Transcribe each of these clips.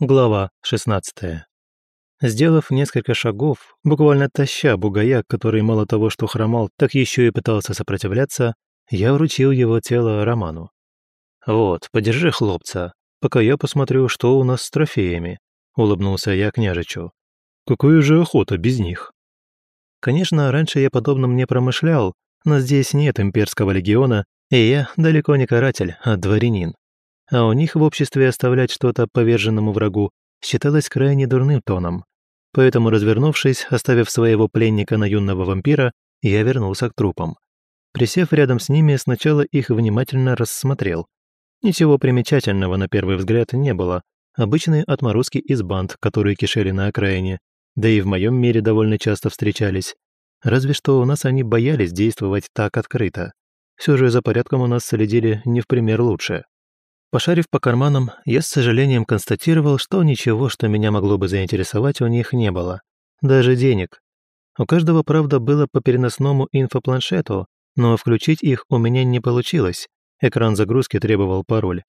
Глава 16. Сделав несколько шагов, буквально таща бугая, который мало того, что хромал, так еще и пытался сопротивляться, я вручил его тело Роману. «Вот, подержи хлопца, пока я посмотрю, что у нас с трофеями», — улыбнулся я княжичу. «Какая же охота без них?» Конечно, раньше я подобным не промышлял, но здесь нет имперского легиона, и я далеко не каратель, а дворянин а у них в обществе оставлять что-то поверженному врагу считалось крайне дурным тоном. Поэтому, развернувшись, оставив своего пленника на юного вампира, я вернулся к трупам. Присев рядом с ними, сначала их внимательно рассмотрел. Ничего примечательного на первый взгляд не было. Обычные отморозки из банд, которые кишели на окраине, да и в моем мире довольно часто встречались. Разве что у нас они боялись действовать так открыто. Все же за порядком у нас следили не в пример лучше. Пошарив по карманам, я с сожалением констатировал, что ничего, что меня могло бы заинтересовать, у них не было. Даже денег. У каждого, правда, было по переносному инфопланшету, но включить их у меня не получилось. Экран загрузки требовал пароль.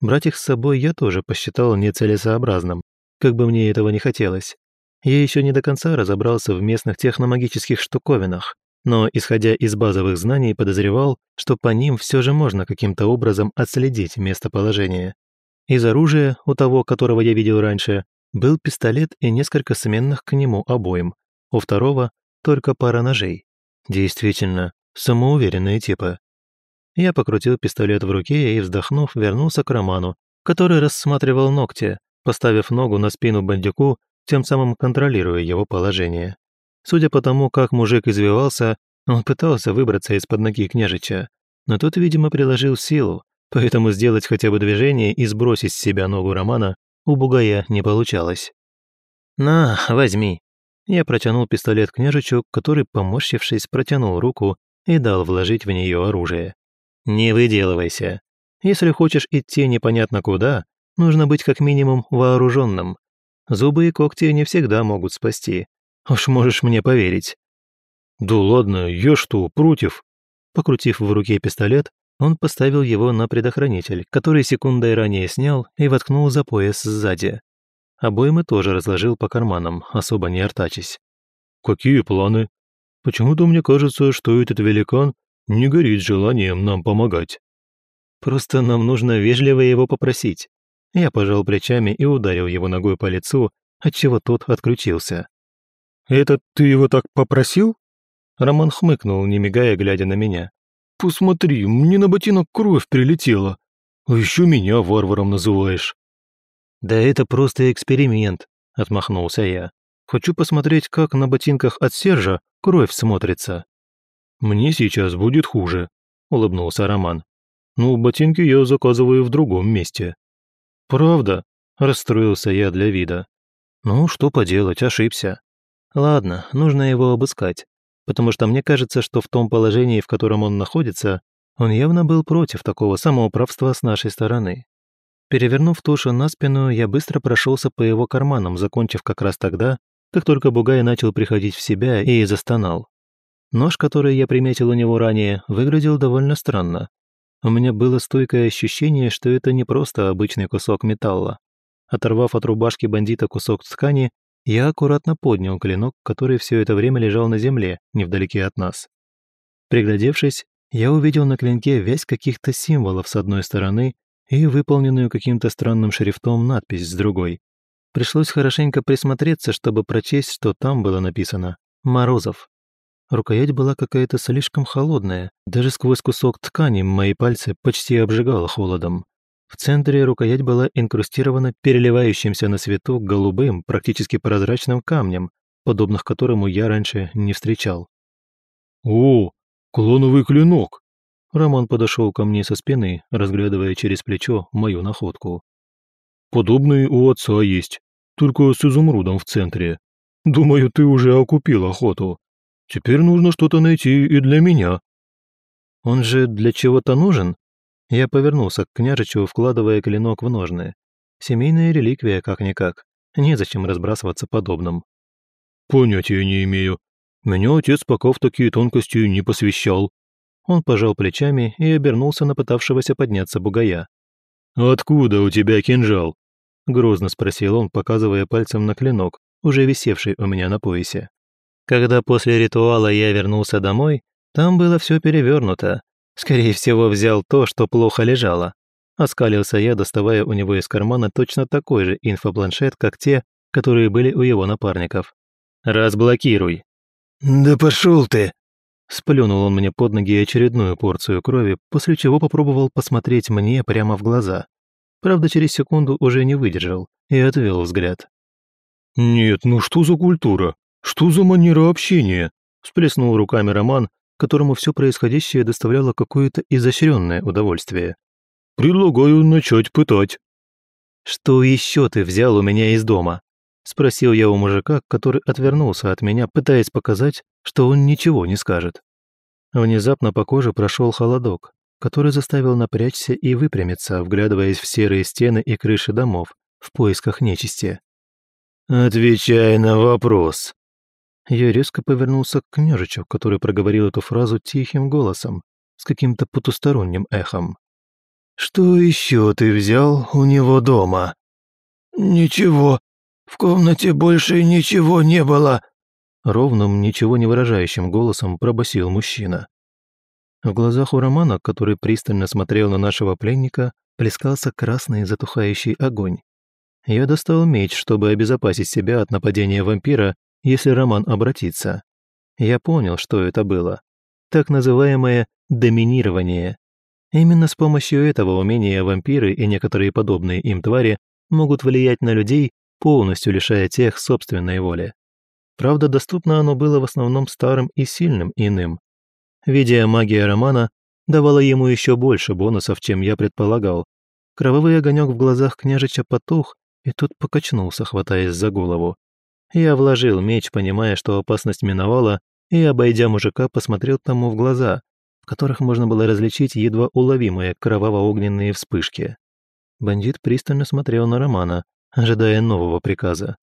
Брать их с собой я тоже посчитал нецелесообразным, как бы мне этого не хотелось. Я еще не до конца разобрался в местных техномагических штуковинах, но, исходя из базовых знаний, подозревал, что по ним все же можно каким-то образом отследить местоположение. Из оружия, у того, которого я видел раньше, был пистолет и несколько сменных к нему обоим. У второго только пара ножей. Действительно, самоуверенные типы. Я покрутил пистолет в руке и, вздохнув, вернулся к Роману, который рассматривал ногти, поставив ногу на спину бандюку, тем самым контролируя его положение. Судя по тому, как мужик извивался, он пытался выбраться из-под ноги княжича, но тот, видимо, приложил силу, поэтому сделать хотя бы движение и сбросить с себя ногу Романа у бугая не получалось. «На, возьми». Я протянул пистолет княжичу, который, поморщившись, протянул руку и дал вложить в нее оружие. «Не выделывайся. Если хочешь идти непонятно куда, нужно быть как минимум вооруженным. Зубы и когти не всегда могут спасти, Уж можешь мне поверить». «Да ладно, я что, против?» Покрутив в руке пистолет, он поставил его на предохранитель, который секундой ранее снял и воткнул за пояс сзади. Обоймы тоже разложил по карманам, особо не артачись. «Какие планы? Почему-то мне кажется, что этот великан не горит желанием нам помогать. Просто нам нужно вежливо его попросить». Я пожал плечами и ударил его ногой по лицу, отчего тот отключился. «Это ты его так попросил?» Роман хмыкнул, не мигая, глядя на меня. «Посмотри, мне на ботинок кровь прилетела. А еще меня варваром называешь». «Да это просто эксперимент», — отмахнулся я. «Хочу посмотреть, как на ботинках от Сержа кровь смотрится». «Мне сейчас будет хуже», — улыбнулся Роман. «Ну, ботинки я заказываю в другом месте». «Правда?» — расстроился я для вида. «Ну, что поделать, ошибся. Ладно, нужно его обыскать, потому что мне кажется, что в том положении, в котором он находится, он явно был против такого самоуправства с нашей стороны. Перевернув тушу на спину, я быстро прошелся по его карманам, закончив как раз тогда, как только Бугай начал приходить в себя и застонал. Нож, который я приметил у него ранее, выглядел довольно странно. У меня было стойкое ощущение, что это не просто обычный кусок металла. Оторвав от рубашки бандита кусок ткани, я аккуратно поднял клинок, который все это время лежал на земле, невдалеке от нас. Приглядевшись, я увидел на клинке вязь каких-то символов с одной стороны и выполненную каким-то странным шрифтом надпись с другой. Пришлось хорошенько присмотреться, чтобы прочесть, что там было написано «Морозов». Рукоять была какая-то слишком холодная, даже сквозь кусок ткани мои пальцы почти обжигало холодом. В центре рукоять была инкрустирована переливающимся на свету голубым, практически прозрачным камнем, подобных которому я раньше не встречал. «О, клоновый клинок!» Роман подошел ко мне со спины, разглядывая через плечо мою находку. «Подобный у отца есть, только с изумрудом в центре. Думаю, ты уже окупил охоту. Теперь нужно что-то найти и для меня». «Он же для чего-то нужен?» Я повернулся к княжичу, вкладывая клинок в ножны. Семейная реликвия, как-никак. Незачем разбрасываться подобным. «Понятия не имею. Меня отец пока в такие тонкости не посвящал». Он пожал плечами и обернулся на пытавшегося подняться бугая. «Откуда у тебя кинжал?» Грозно спросил он, показывая пальцем на клинок, уже висевший у меня на поясе. Когда после ритуала я вернулся домой, там было все перевернуто. Скорее всего, взял то, что плохо лежало. Оскалился я, доставая у него из кармана точно такой же инфопланшет, как те, которые были у его напарников. «Разблокируй». «Да пошел ты!» Сплюнул он мне под ноги очередную порцию крови, после чего попробовал посмотреть мне прямо в глаза. Правда, через секунду уже не выдержал и отвел взгляд. «Нет, ну что за культура? Что за манера общения?» Сплеснул руками Роман, которому все происходящее доставляло какое-то изощренное удовольствие. «Предлагаю начать пытать». «Что еще ты взял у меня из дома?» Спросил я у мужика, который отвернулся от меня, пытаясь показать, что он ничего не скажет. Внезапно по коже прошел холодок, который заставил напрячься и выпрямиться, вглядываясь в серые стены и крыши домов в поисках нечисти. «Отвечай на вопрос!» Я резко повернулся к княжичу, который проговорил эту фразу тихим голосом, с каким-то потусторонним эхом. «Что еще ты взял у него дома?» «Ничего. В комнате больше ничего не было», ровным, ничего не выражающим голосом пробасил мужчина. В глазах у Романа, который пристально смотрел на нашего пленника, плескался красный затухающий огонь. Я достал меч, чтобы обезопасить себя от нападения вампира, если Роман обратится. Я понял, что это было. Так называемое «доминирование». Именно с помощью этого умения вампиры и некоторые подобные им твари могут влиять на людей, полностью лишая тех собственной воли. Правда, доступно оно было в основном старым и сильным иным, Видя магия Романа давала ему еще больше бонусов, чем я предполагал. Кровавый огонек в глазах княжича потух, и тот покачнулся, хватаясь за голову. Я вложил меч, понимая, что опасность миновала, и, обойдя мужика, посмотрел тому в глаза, в которых можно было различить едва уловимые кроваво-огненные вспышки. Бандит пристально смотрел на Романа, ожидая нового приказа.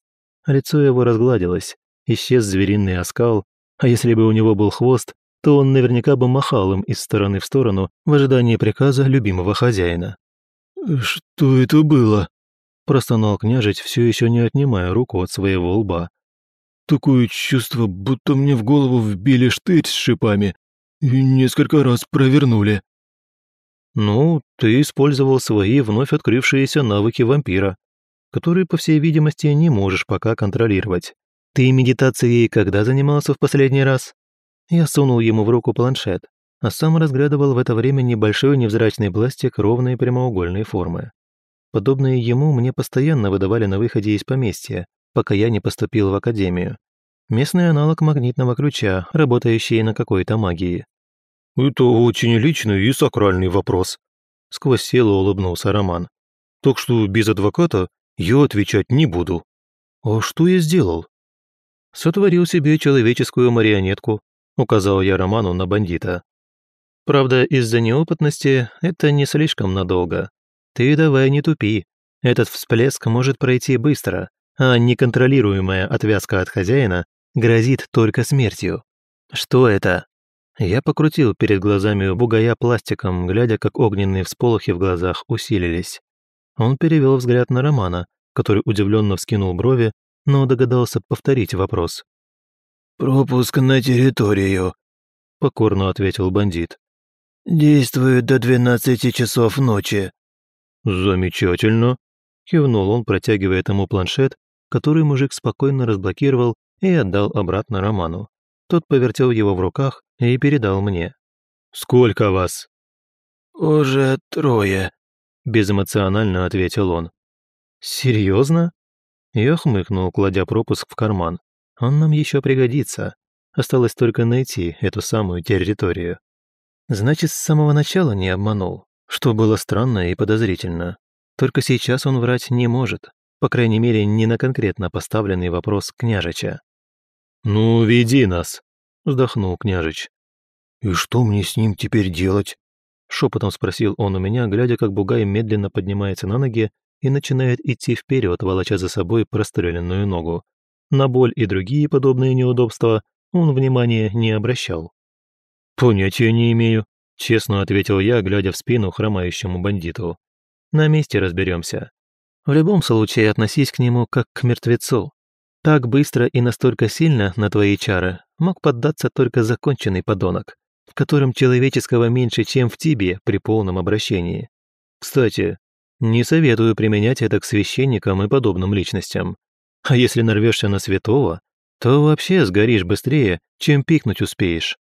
Лицо его разгладилось, исчез звериный оскал, а если бы у него был хвост, то он наверняка бы махал им из стороны в сторону в ожидании приказа любимого хозяина. «Что это было?» – простонал княжить, все еще не отнимая руку от своего лба. «Такое чувство, будто мне в голову вбили штырь с шипами и несколько раз провернули». «Ну, ты использовал свои вновь открывшиеся навыки вампира, которые, по всей видимости, не можешь пока контролировать. Ты медитацией когда занимался в последний раз?» Я сунул ему в руку планшет, а сам разглядывал в это время небольшой невзрачный пластик ровной прямоугольной формы. Подобные ему мне постоянно выдавали на выходе из поместья, пока я не поступил в академию. Местный аналог магнитного ключа, работающий на какой-то магии. «Это очень личный и сакральный вопрос», — сквозь силу улыбнулся Роман. «Так что без адвоката я отвечать не буду». «А что я сделал?» Сотворил себе человеческую марионетку, указал я Роману на бандита. Правда, из-за неопытности это не слишком надолго. Ты давай не тупи. Этот всплеск может пройти быстро, а неконтролируемая отвязка от хозяина грозит только смертью. Что это? Я покрутил перед глазами бугая пластиком, глядя, как огненные всполохи в глазах усилились. Он перевел взгляд на Романа, который удивленно вскинул брови, но догадался повторить вопрос. «Пропуск на территорию», — покорно ответил бандит. «Действует до двенадцати часов ночи». «Замечательно», — кивнул он, протягивая ему планшет, который мужик спокойно разблокировал и отдал обратно Роману. Тот повертел его в руках и передал мне. «Сколько вас?» «Уже трое», — безэмоционально ответил он. «Серьезно?» Я хмыкнул, кладя пропуск в карман. Он нам еще пригодится. Осталось только найти эту самую территорию. Значит, с самого начала не обманул, что было странно и подозрительно. Только сейчас он врать не может, по крайней мере, не на конкретно поставленный вопрос княжича. «Ну, веди нас», — вздохнул княжич. «И что мне с ним теперь делать?» Шепотом спросил он у меня, глядя, как Бугай медленно поднимается на ноги и начинает идти вперед, волоча за собой простреленную ногу. На боль и другие подобные неудобства он внимания не обращал. «Понятия не имею», — честно ответил я, глядя в спину хромающему бандиту. «На месте разберемся. В любом случае относись к нему как к мертвецу. Так быстро и настолько сильно на твои чары мог поддаться только законченный подонок, в котором человеческого меньше, чем в тебе при полном обращении. Кстати, не советую применять это к священникам и подобным личностям. А если нарвешься на святого, то вообще сгоришь быстрее, чем пикнуть успеешь.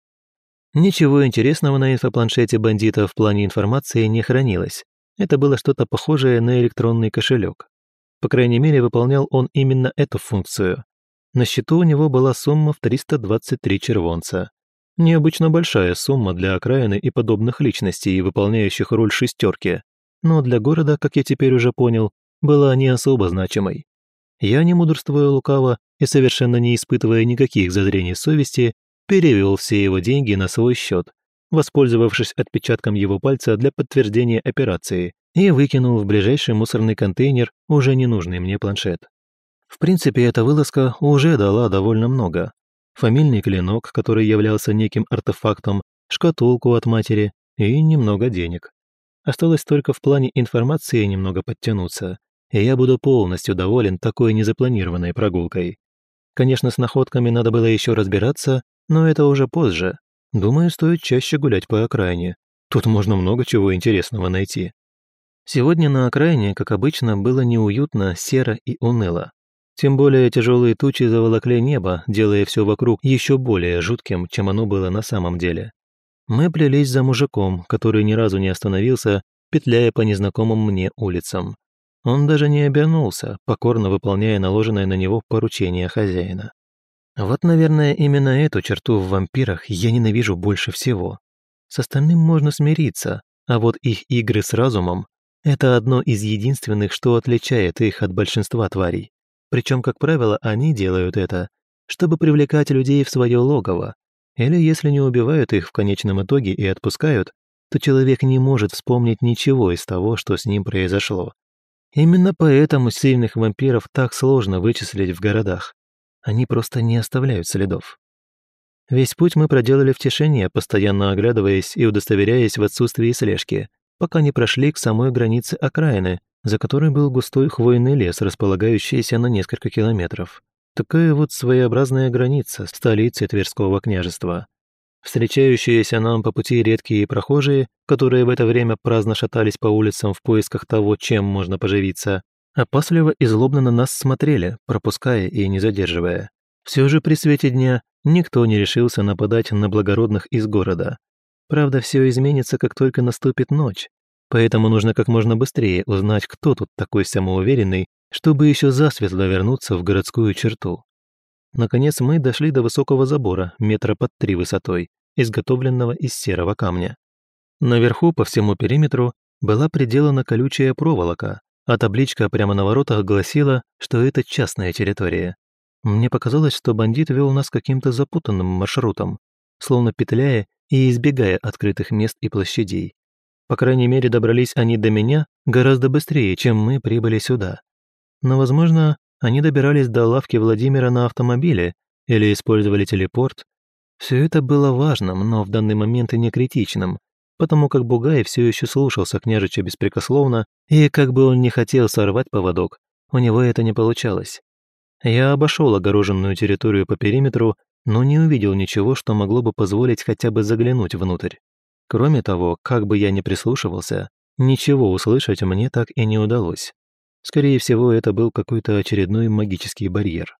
Ничего интересного на инфопланшете бандита в плане информации не хранилось. Это было что-то похожее на электронный кошелек. По крайней мере, выполнял он именно эту функцию. На счету у него была сумма в 323 червонца. Необычно большая сумма для окраины и подобных личностей, выполняющих роль шестерки. Но для города, как я теперь уже понял, была не особо значимой. Я, не мудрствуя лукаво и совершенно не испытывая никаких зазрений совести, перевел все его деньги на свой счет, воспользовавшись отпечатком его пальца для подтверждения операции, и выкинул в ближайший мусорный контейнер уже ненужный мне планшет. В принципе, эта вылазка уже дала довольно много. Фамильный клинок, который являлся неким артефактом, шкатулку от матери и немного денег. Осталось только в плане информации немного подтянуться, и я буду полностью доволен такой незапланированной прогулкой. Конечно, с находками надо было еще разбираться, но это уже позже. Думаю, стоит чаще гулять по окраине. Тут можно много чего интересного найти. Сегодня на окраине, как обычно, было неуютно, серо и уныло. Тем более тяжелые тучи заволокли небо, делая все вокруг еще более жутким, чем оно было на самом деле. Мы плелись за мужиком, который ни разу не остановился, петляя по незнакомым мне улицам. Он даже не обернулся, покорно выполняя наложенное на него поручение хозяина. Вот, наверное, именно эту черту в вампирах я ненавижу больше всего. С остальным можно смириться, а вот их игры с разумом – это одно из единственных, что отличает их от большинства тварей. Причем, как правило, они делают это, чтобы привлекать людей в свое логово, или если не убивают их в конечном итоге и отпускают, то человек не может вспомнить ничего из того, что с ним произошло. Именно поэтому сильных вампиров так сложно вычислить в городах. Они просто не оставляют следов. Весь путь мы проделали в тишине, постоянно оглядываясь и удостоверяясь в отсутствии слежки, пока не прошли к самой границе окраины, за которой был густой хвойный лес, располагающийся на несколько километров. Такая вот своеобразная граница столицы Тверского княжества. Встречающиеся нам по пути редкие прохожие, которые в это время праздно шатались по улицам в поисках того, чем можно поживиться, опасливо и злобно на нас смотрели, пропуская и не задерживая. Все же при свете дня никто не решился нападать на благородных из города. Правда, все изменится, как только наступит ночь, поэтому нужно как можно быстрее узнать, кто тут такой самоуверенный, чтобы еще засветло вернуться в городскую черту. Наконец мы дошли до высокого забора, метра под три высотой, изготовленного из серого камня. Наверху по всему периметру была приделана колючая проволока, а табличка прямо на воротах гласила, что это частная территория. Мне показалось, что бандит вел нас каким-то запутанным маршрутом, словно петляя и избегая открытых мест и площадей. По крайней мере, добрались они до меня гораздо быстрее, чем мы прибыли сюда. Но, возможно, они добирались до лавки Владимира на автомобиле или использовали телепорт, все это было важным, но в данный момент и не критичным, потому как Бугай все еще слушался княжича беспрекословно, и как бы он не хотел сорвать поводок, у него это не получалось. Я обошел огороженную территорию по периметру, но не увидел ничего, что могло бы позволить хотя бы заглянуть внутрь. Кроме того, как бы я ни прислушивался, ничего услышать мне так и не удалось. Скорее всего, это был какой-то очередной магический барьер.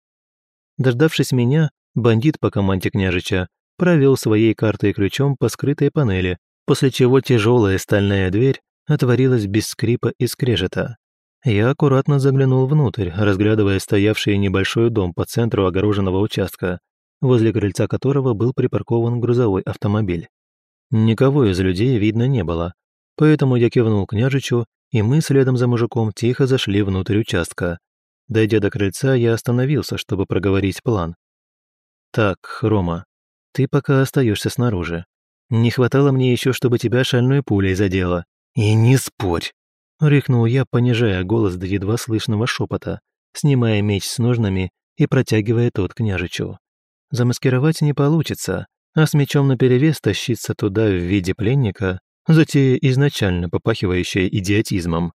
Дождавшись меня, Бандит по команде княжича провел своей картой ключом по скрытой панели, после чего тяжелая стальная дверь отворилась без скрипа и скрежета. Я аккуратно заглянул внутрь, разглядывая стоявший небольшой дом по центру огороженного участка, возле крыльца которого был припаркован грузовой автомобиль. Никого из людей видно не было, поэтому я кивнул княжичу, и мы следом за мужиком тихо зашли внутрь участка. Дойдя до крыльца, я остановился, чтобы проговорить план, «Так, Рома, ты пока остаешься снаружи. Не хватало мне еще, чтобы тебя шальной пулей задело. И не спорь!» Рыкнул я, понижая голос до едва слышного шепота, снимая меч с ножнами и протягивая тот княжичу. Замаскировать не получится, а с мечом наперевес тащиться туда в виде пленника, затея изначально попахивающая идиотизмом.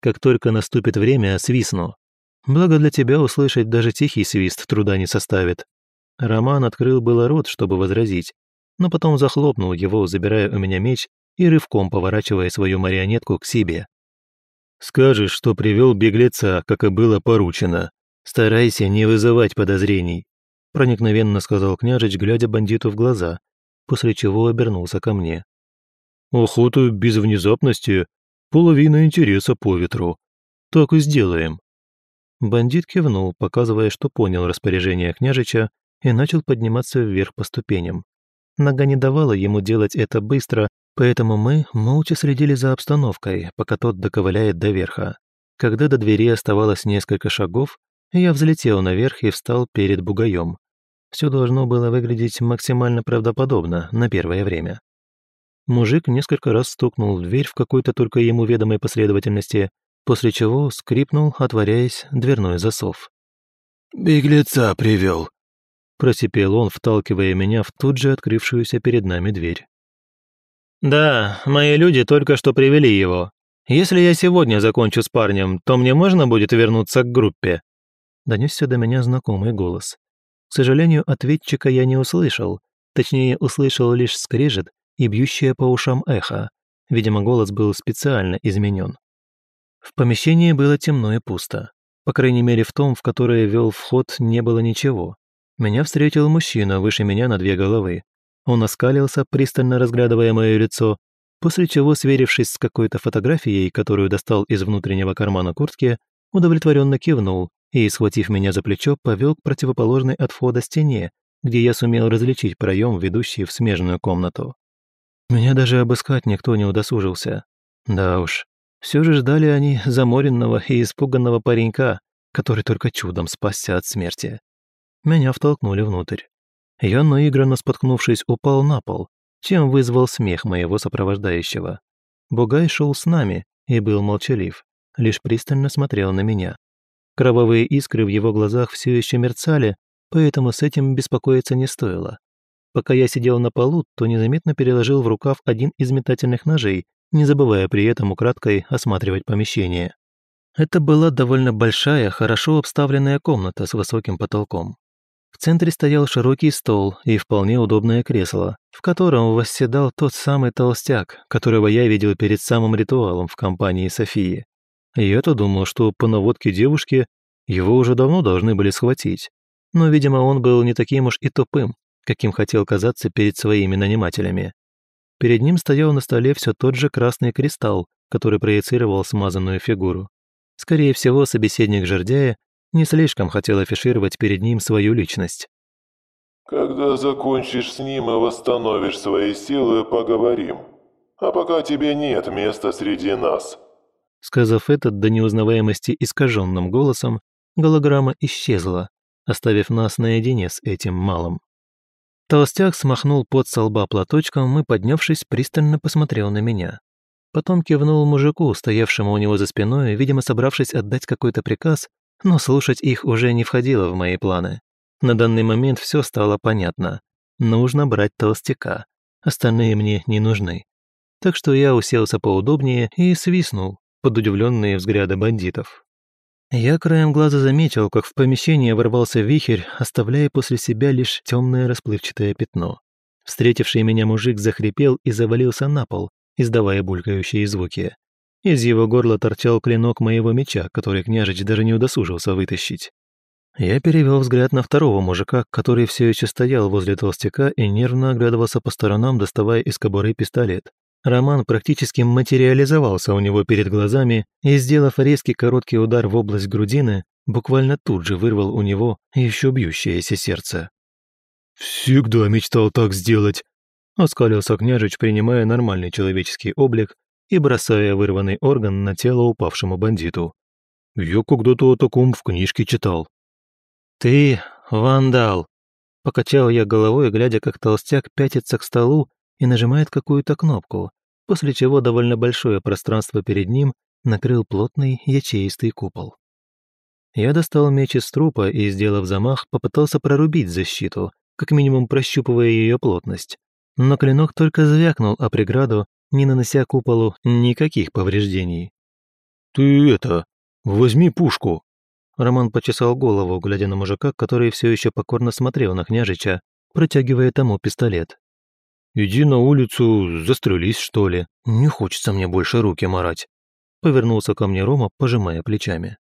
Как только наступит время, свистну. Благо для тебя услышать даже тихий свист труда не составит». Роман открыл было рот, чтобы возразить, но потом захлопнул его, забирая у меня меч и рывком поворачивая свою марионетку к себе. «Скажешь, что привел беглеца, как и было поручено. Старайся не вызывать подозрений», проникновенно сказал княжич, глядя бандиту в глаза, после чего обернулся ко мне. «Охота без внезапности – половина интереса по ветру. Так и сделаем». Бандит кивнул, показывая, что понял распоряжение княжича, и начал подниматься вверх по ступеням. Нога не давала ему делать это быстро, поэтому мы молча следили за обстановкой, пока тот доковыляет до верха. Когда до двери оставалось несколько шагов, я взлетел наверх и встал перед бугаем. Все должно было выглядеть максимально правдоподобно на первое время. Мужик несколько раз стукнул в дверь в какой-то только ему ведомой последовательности, после чего скрипнул, отворяясь, дверной засов. «Беглеца привел», – просипел он, вталкивая меня в тут же открывшуюся перед нами дверь. «Да, мои люди только что привели его. Если я сегодня закончу с парнем, то мне можно будет вернуться к группе?» Донесся до меня знакомый голос. К сожалению, ответчика я не услышал, точнее, услышал лишь скрежет и бьющее по ушам эхо. Видимо, голос был специально изменен. В помещении было темно и пусто. По крайней мере, в том, в которое вел вход, не было ничего. Меня встретил мужчина выше меня на две головы. Он оскалился, пристально разглядывая мое лицо, после чего, сверившись с какой-то фотографией, которую достал из внутреннего кармана куртки, удовлетворенно кивнул и, схватив меня за плечо, повел к противоположной от входа стене, где я сумел различить проем, ведущий в смежную комнату. Меня даже обыскать никто не удосужился. Да уж, все же ждали они заморенного и испуганного паренька, который только чудом спасся от смерти. Меня втолкнули внутрь. Я, наигранно споткнувшись, упал на пол, чем вызвал смех моего сопровождающего. Бугай шел с нами и был молчалив, лишь пристально смотрел на меня. Кровавые искры в его глазах все еще мерцали, поэтому с этим беспокоиться не стоило. Пока я сидел на полу, то незаметно переложил в рукав один из метательных ножей не забывая при этом украдкой осматривать помещение. Это была довольно большая, хорошо обставленная комната с высоким потолком. В центре стоял широкий стол и вполне удобное кресло, в котором восседал тот самый толстяк, которого я видел перед самым ритуалом в компании Софии. Я-то думал, что по наводке девушки его уже давно должны были схватить. Но, видимо, он был не таким уж и тупым, каким хотел казаться перед своими нанимателями. Перед ним стоял на столе все тот же красный кристалл, который проецировал смазанную фигуру. Скорее всего, собеседник жердяя не слишком хотел афишировать перед ним свою личность. «Когда закончишь с ним и восстановишь свои силы, поговорим. А пока тебе нет места среди нас». Сказав это до неузнаваемости искаженным голосом, голограмма исчезла, оставив нас наедине с этим малым. Толстяк смахнул пот со лба платочком и, поднявшись, пристально посмотрел на меня. Потом кивнул мужику, стоявшему у него за спиной, видимо, собравшись отдать какой-то приказ, но слушать их уже не входило в мои планы. На данный момент все стало понятно. Нужно брать толстяка. Остальные мне не нужны. Так что я уселся поудобнее и свистнул под удивленные взгляды бандитов. Я краем глаза заметил, как в помещение ворвался вихрь, оставляя после себя лишь темное расплывчатое пятно. Встретивший меня мужик захрипел и завалился на пол, издавая булькающие звуки. Из его горла торчал клинок моего меча, который княжич даже не удосужился вытащить. Я перевел взгляд на второго мужика, который все еще стоял возле толстяка и нервно оглядывался по сторонам, доставая из кобуры пистолет. Роман практически материализовался у него перед глазами и, сделав резкий короткий удар в область грудины, буквально тут же вырвал у него еще бьющееся сердце. «Всегда мечтал так сделать», — оскалился княжич, принимая нормальный человеческий облик и бросая вырванный орган на тело упавшему бандиту. «Я когда-то о таком в книжке читал». «Ты вандал», — покачал я головой, глядя, как толстяк пятится к столу и нажимает какую-то кнопку, после чего довольно большое пространство перед ним накрыл плотный ячеистый купол. Я достал меч из трупа и, сделав замах, попытался прорубить защиту, как минимум прощупывая ее плотность. Но клинок только звякнул о преграду, не нанося куполу никаких повреждений. Ты это, возьми пушку». Роман почесал голову, глядя на мужика, который все еще покорно смотрел на княжича, протягивая тому пистолет. «Иди на улицу, застрелись, что ли. Не хочется мне больше руки марать». Повернулся ко мне Рома, пожимая плечами.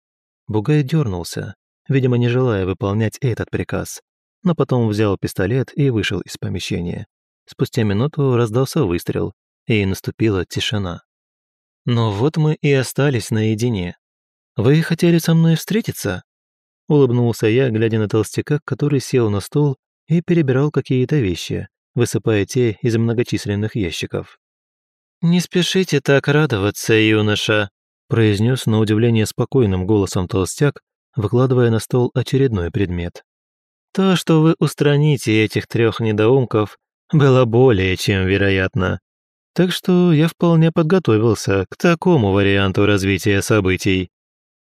Бугай дернулся, видимо, не желая выполнять этот приказ, но потом взял пистолет и вышел из помещения. Спустя минуту раздался выстрел, и наступила тишина. «Но вот мы и остались наедине. Вы хотели со мной встретиться?» Улыбнулся я, глядя на толстяка, который сел на стол и перебирал какие-то вещи, высыпая те из многочисленных ящиков. «Не спешите так радоваться, юноша», произнес на удивление спокойным голосом толстяк, выкладывая на стол очередной предмет. «То, что вы устраните этих трех недоумков, было более чем вероятно. Так что я вполне подготовился к такому варианту развития событий.